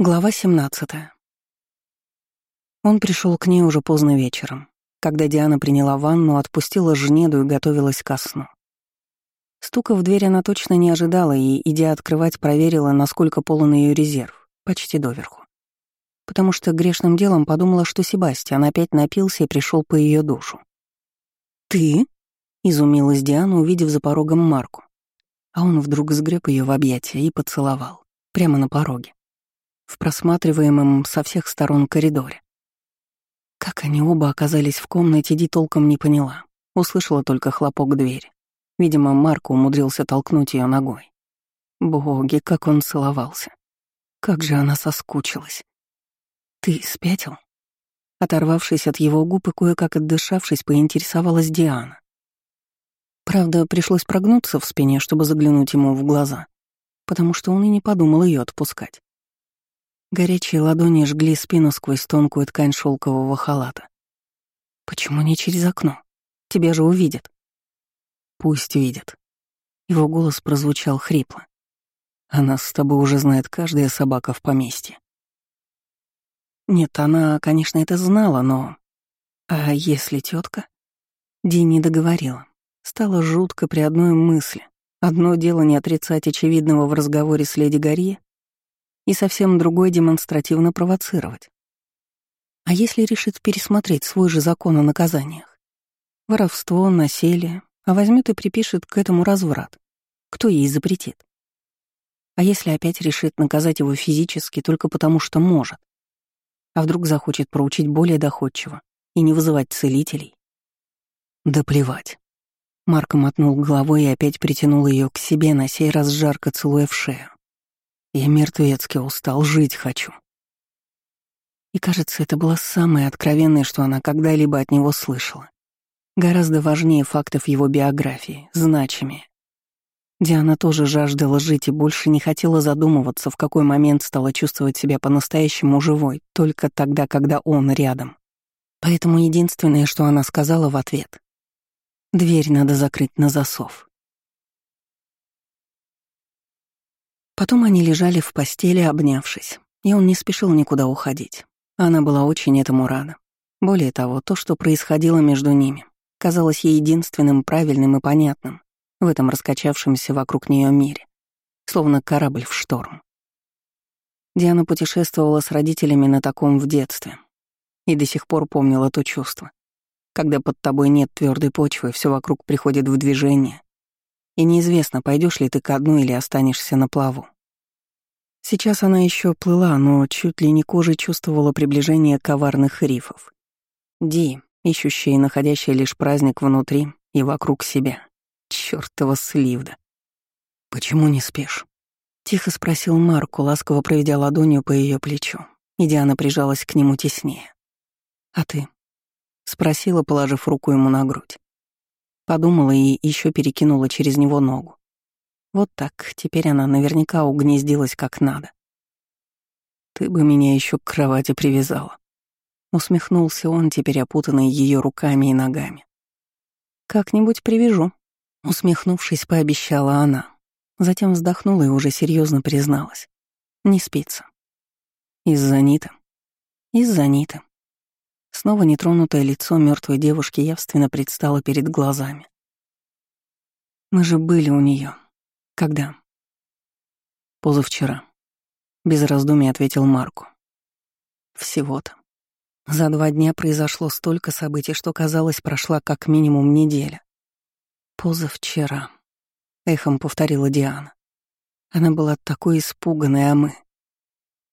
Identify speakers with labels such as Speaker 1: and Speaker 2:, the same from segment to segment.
Speaker 1: Глава 17. Он пришел к ней уже поздно вечером, когда Диана приняла ванну, отпустила жнеду и готовилась ко сну. Стука в дверь она точно не ожидала и, идя открывать, проверила, насколько полон ее резерв, почти доверху. Потому что грешным делом подумала, что Себастьян опять напился и пришел по ее душу. «Ты?» — изумилась Диана, увидев за порогом Марку. А он вдруг сгреб ее в объятия и поцеловал, прямо на пороге в просматриваемом со всех сторон коридоре. Как они оба оказались в комнате, Ди толком не поняла. Услышала только хлопок двери. Видимо, Марко умудрился толкнуть ее ногой. Боги, как он целовался. Как же она соскучилась. «Ты спятил?» Оторвавшись от его губ и кое-как отдышавшись, поинтересовалась Диана. Правда, пришлось прогнуться в спине, чтобы заглянуть ему в глаза, потому что он и не подумал ее отпускать. Горячие ладони жгли спину сквозь тонкую ткань шелкового халата. «Почему не через окно? Тебя же увидят». «Пусть видят». Его голос прозвучал хрипло. «А нас с тобой уже знает каждая собака в поместье». Нет, она, конечно, это знала, но... А если тетка? Ди не договорила. Стало жутко при одной мысли. Одно дело не отрицать очевидного в разговоре с леди Гарье, и совсем другой демонстративно провоцировать. А если решит пересмотреть свой же закон о наказаниях? Воровство, насилие, а возьмет и припишет к этому разврат. Кто ей запретит? А если опять решит наказать его физически только потому, что может? А вдруг захочет проучить более доходчиво и не вызывать целителей? Да плевать. Марк мотнул головой и опять притянул ее к себе, на сей раз жарко целуя в шею. Я мертвецки устал, жить хочу. И кажется, это было самое откровенное, что она когда-либо от него слышала. Гораздо важнее фактов его биографии, значимее. Диана тоже жаждала жить и больше не хотела задумываться, в какой момент стала чувствовать себя по-настоящему живой, только тогда, когда он рядом. Поэтому единственное, что она сказала в ответ — «Дверь надо закрыть на засов». Потом они лежали в постели, обнявшись, и он не спешил никуда уходить. Она была очень этому рада. Более того, то, что происходило между ними, казалось ей единственным правильным и понятным в этом раскачавшемся вокруг нее мире, словно корабль в шторм. Диана путешествовала с родителями на таком в детстве и до сих пор помнила то чувство, когда под тобой нет твердой почвы, все вокруг приходит в движение, и неизвестно, пойдешь ли ты ко дну или останешься на плаву. Сейчас она еще плыла, но чуть ли не кожей чувствовала приближение коварных рифов. Ди, ищущая и находящая лишь праздник внутри и вокруг себя. Чёртова сливда. «Почему не спишь?» — тихо спросил Марку, ласково проведя ладонью по ее плечу, и Диана прижалась к нему теснее. «А ты?» — спросила, положив руку ему на грудь. Подумала и еще перекинула через него ногу. Вот так, теперь она наверняка угнездилась как надо. «Ты бы меня еще к кровати привязала», — усмехнулся он, теперь опутанный ее руками и ногами. «Как-нибудь привяжу», — усмехнувшись, пообещала она. Затем вздохнула и уже серьезно призналась. «Не спится». «Из-за Ниты?» «Из-за Ниты», Снова нетронутое лицо мертвой девушки явственно предстало перед глазами. Мы же были у нее. Когда? Позавчера. Без раздумий ответил Марку. Всего-то. За два дня произошло столько событий, что, казалось, прошла как минимум неделя. Позавчера. Эхом повторила Диана. Она была такой испуганной, а мы...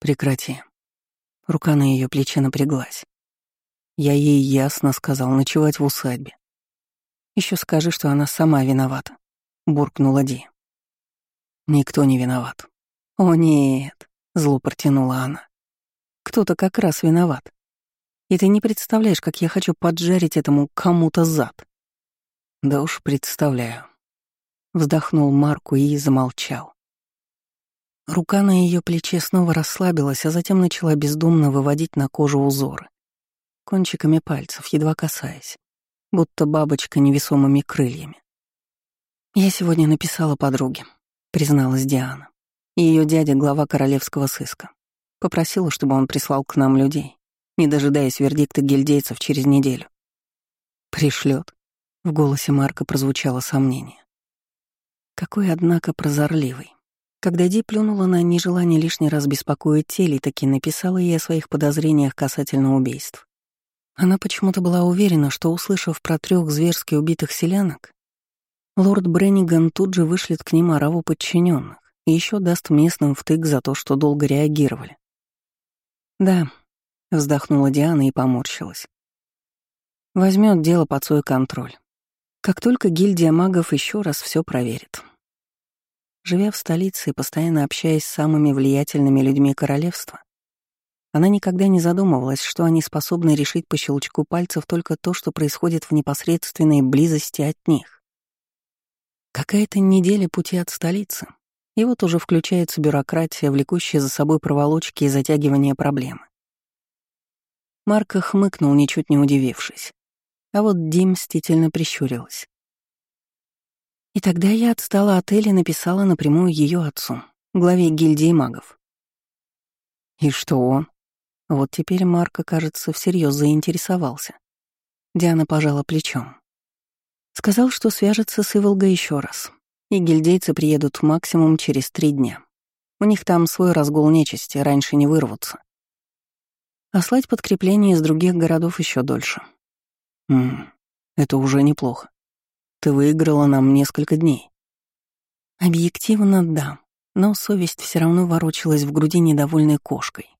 Speaker 1: Прекрати. Рука на ее плече напряглась. Я ей ясно сказал ночевать в усадьбе. Еще скажи, что она сама виновата, буркнула Ди. Никто не виноват. О нет, зло протянула она. Кто-то как раз виноват. И ты не представляешь, как я хочу поджарить этому кому-то зад. Да уж представляю. Вздохнул Марку и замолчал. Рука на ее плече снова расслабилась, а затем начала бездумно выводить на кожу узоры кончиками пальцев, едва касаясь, будто бабочка невесомыми крыльями. «Я сегодня написала подруге», — призналась Диана. Ее дядя — глава королевского сыска. Попросила, чтобы он прислал к нам людей, не дожидаясь вердикта гильдейцев через неделю. Пришлет. В голосе Марка прозвучало сомнение. Какой, однако, прозорливый. Когда Ди плюнула на нежелание лишний раз беспокоить Телли, таки написала ей о своих подозрениях касательно убийств. Она почему-то была уверена, что, услышав про трех зверски убитых селянок, лорд Бренниган тут же вышлет к ним ораву подчиненных и еще даст местным втык за то, что долго реагировали. «Да», — вздохнула Диана и поморщилась. Возьмет дело под свой контроль. Как только гильдия магов еще раз все проверит. Живя в столице и постоянно общаясь с самыми влиятельными людьми королевства, она никогда не задумывалась, что они способны решить по щелчку пальцев только то, что происходит в непосредственной близости от них. Какая-то неделя пути от столицы, и вот уже включается бюрократия, влекущая за собой проволочки и затягивание проблемы. Марка хмыкнул, ничуть не удивившись. А вот Дим мстительно прищурилась. И тогда я отстала от Эли и написала напрямую ее отцу, главе гильдии магов. И что он? Вот теперь Марко, кажется, всерьез заинтересовался. Диана пожала плечом. Сказал, что свяжется с Иволгой еще раз, и гильдейцы приедут максимум через три дня. У них там свой разгул нечисти, раньше не вырвутся. А слать подкрепление из других городов еще дольше. Ммм, это уже неплохо. Ты выиграла нам несколько дней. Объективно, да, но совесть все равно ворочалась в груди недовольной кошкой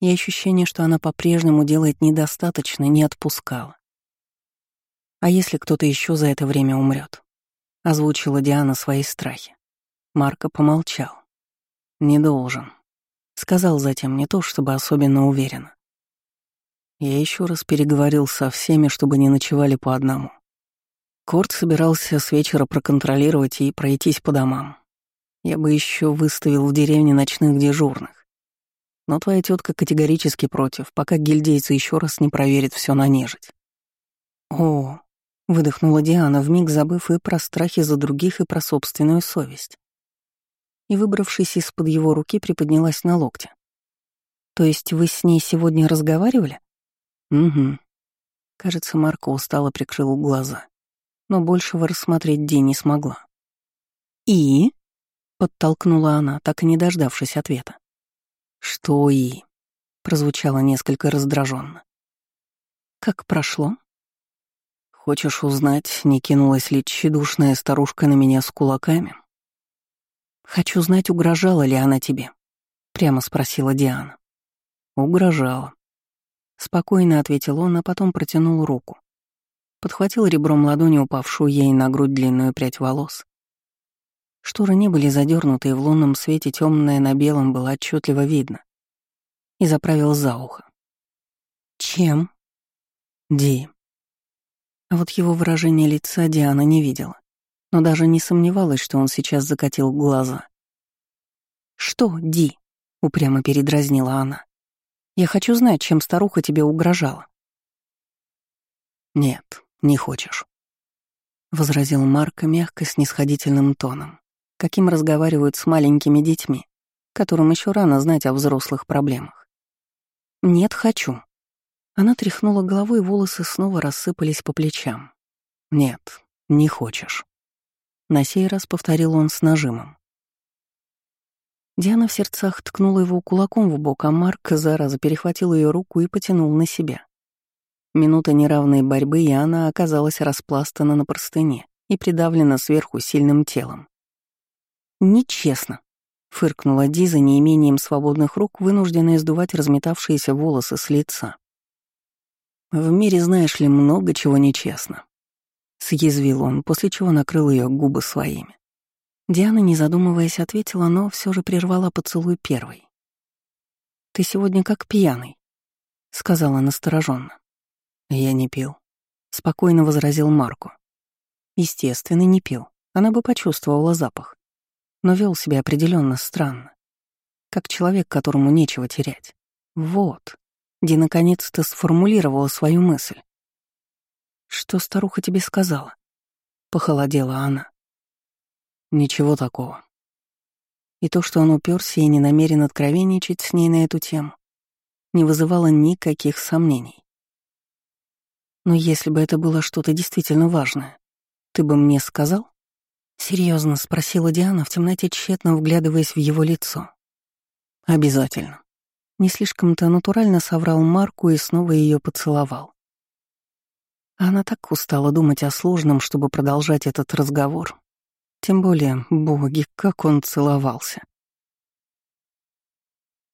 Speaker 1: и ощущение, что она по-прежнему делает недостаточно, не отпускала. «А если кто-то еще за это время умрет? озвучила Диана свои страхи. Марко помолчал. «Не должен», — сказал затем не то, чтобы особенно уверенно. Я еще раз переговорил со всеми, чтобы не ночевали по одному. Корт собирался с вечера проконтролировать и пройтись по домам. Я бы еще выставил в деревне ночных дежурных. Но твоя тетка категорически против, пока гильдейцы еще раз не проверят все на нежить. О, выдохнула Диана, вмиг забыв и про страхи за других, и про собственную совесть. И, выбравшись из-под его руки, приподнялась на локте. То есть вы с ней сегодня разговаривали? Угу. Кажется, Марко устало прикрыл глаза, но большего рассмотреть Ди не смогла. «И?» — подтолкнула она, так и не дождавшись ответа. «Что и?» — прозвучало несколько раздраженно. «Как прошло?» «Хочешь узнать, не кинулась ли тщедушная старушка на меня с кулаками?» «Хочу знать, угрожала ли она тебе?» — прямо спросила Диана. «Угрожала». Спокойно ответил он, а потом протянул руку. Подхватил ребром ладони упавшую ей на грудь длинную прядь волос Шторы не были задернуты, и в лунном свете темное на белом было отчетливо видно. И заправил за ухо. «Чем?» «Ди». А вот его выражение лица Диана не видела, но даже не сомневалась, что он сейчас закатил глаза. «Что, Ди?» — упрямо передразнила она. «Я хочу знать, чем старуха тебе угрожала». «Нет, не хочешь», — возразил Марко мягко снисходительным тоном каким разговаривают с маленькими детьми, которым еще рано знать о взрослых проблемах. «Нет, хочу». Она тряхнула головой, волосы снова рассыпались по плечам. «Нет, не хочешь». На сей раз повторил он с нажимом. Диана в сердцах ткнула его кулаком в бок, а Марк, зараза, перехватил ее руку и потянул на себя. Минута неравной борьбы, и она оказалась распластана на простыне и придавлена сверху сильным телом. «Нечестно», — фыркнула Диза неимением свободных рук, вынужденная сдувать разметавшиеся волосы с лица. «В мире, знаешь ли, много чего нечестно», — съязвил он, после чего накрыл ее губы своими. Диана, не задумываясь, ответила, но все же прервала поцелуй первой. «Ты сегодня как пьяный», — сказала настороженно. «Я не пил», — спокойно возразил Марку. Естественно, не пил. Она бы почувствовала запах но вел себя определенно странно. Как человек, которому нечего терять. Вот. Ди наконец-то сформулировала свою мысль. «Что старуха тебе сказала?» — похолодела она. «Ничего такого». И то, что он уперся и не намерен откровенничать с ней на эту тему, не вызывало никаких сомнений. Но если бы это было что-то действительно важное, ты бы мне сказал? Серьезно спросила Диана, в темноте тщетно вглядываясь в его лицо. Обязательно. Не слишком-то натурально соврал Марку и снова ее поцеловал. Она так устала думать о сложном, чтобы продолжать этот разговор. Тем более, боги, как он целовался.